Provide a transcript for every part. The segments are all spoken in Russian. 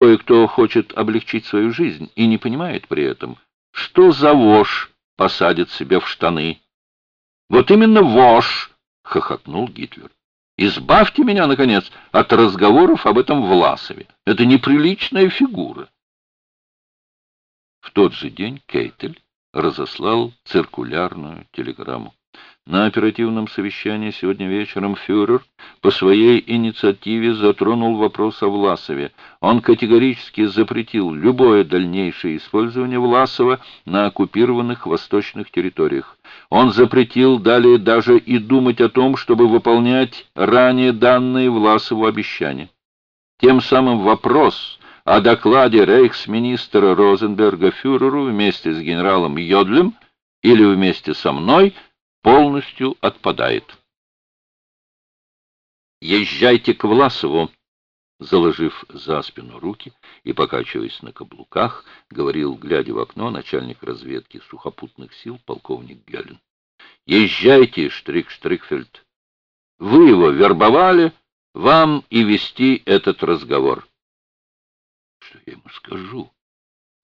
Кое-кто хочет облегчить свою жизнь и не понимает при этом, что за вошь посадит себе в штаны. Вот именно вошь, хохотнул Гитлер. Избавьте меня, наконец, от разговоров об этом Власове. Это неприличная фигура. В тот же день Кейтель разослал циркулярную телеграмму. На оперативном совещании сегодня вечером фюрер по своей инициативе затронул вопрос о Власове. Он категорически запретил любое дальнейшее использование Власова на оккупированных восточных территориях. Он запретил далее даже и думать о том, чтобы выполнять ранее данные Власову обещания. Тем самым вопрос о докладе рейхсминистра Розенберга фюреру вместе с генералом Йодлем или вместе со мной – полностью отпадает. «Езжайте к Власову!» Заложив за спину руки и покачиваясь на каблуках, говорил, глядя в окно, начальник разведки сухопутных сил полковник Гелен. «Езжайте, Штрик-Штрикфельд! Вы его вербовали, вам и вести этот разговор». «Что я ему скажу?»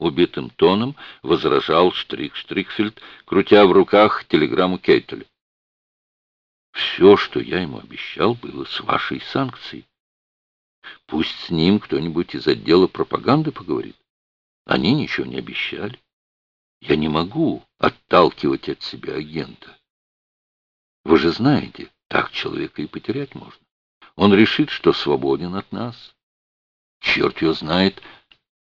Убитым тоном возражал Штрих Штрихфельд, крутя в руках телеграмму Кейтеля. Все, что я ему обещал, было с вашей санкцией. Пусть с ним кто-нибудь из отдела пропаганды поговорит. Они ничего не обещали. Я не могу отталкивать от себя агента. Вы же знаете, так человека и потерять можно. Он решит, что свободен от нас. Черт его знает,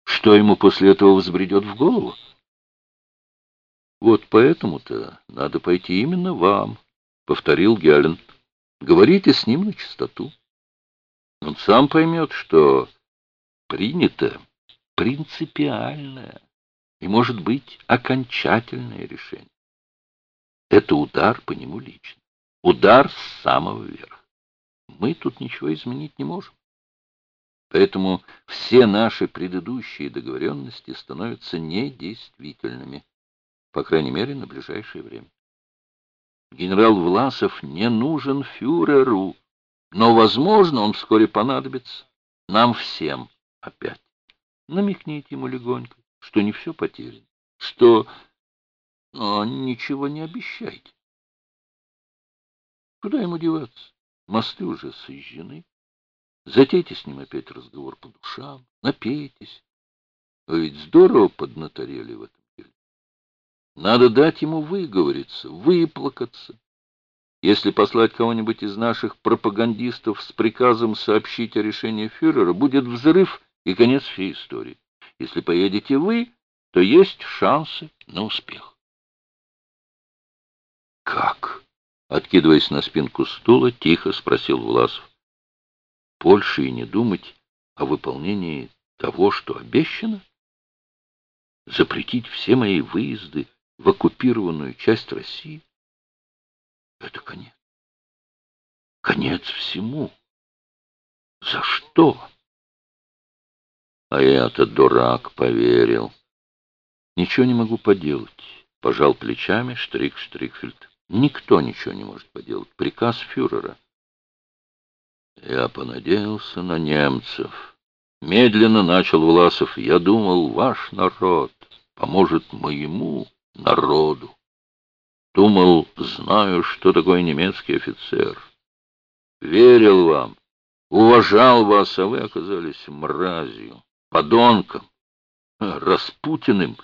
что ему после этого взбредет в голову? Вот поэтому-то надо пойти именно вам, — повторил Гялен. Говорите с ним на чистоту. Он сам поймет, что принято принципиальное и, может быть, окончательное решение. Это удар по нему лично. Удар с самого верха. Мы тут ничего изменить не можем. Поэтому все наши предыдущие договоренности становятся недействительными, по крайней мере, на ближайшее время. Генерал Власов не нужен фюреру, но, возможно, он вскоре понадобится нам всем опять. Намекните ему легонько, что не все потеряно, что... Но ничего не обещайте. Куда ему деваться? Мосты уже сожжены. Затейте с ним опять разговор по душам, напейтесь. Вы ведь здорово поднаторели в этом деле. Надо дать ему выговориться, выплакаться. Если послать кого-нибудь из наших пропагандистов с приказом сообщить о решении фюрера, будет взрыв и конец всей истории. Если поедете вы, то есть шансы на успех. «Как?» — откидываясь на спинку стула, тихо спросил Власов больше и не думать о выполнении того, что обещано? Запретить все мои выезды в оккупированную часть России? Это конец. Конец всему. За что? А я-то дурак поверил. Ничего не могу поделать. Пожал плечами Штрик Штрикфельд. Никто ничего не может поделать. Приказ фюрера. Я понадеялся на немцев. Медленно начал Власов. Я думал, ваш народ поможет моему народу. Думал, знаю, что такое немецкий офицер. Верил вам, уважал вас, а вы оказались мразью, подонком, распутиным,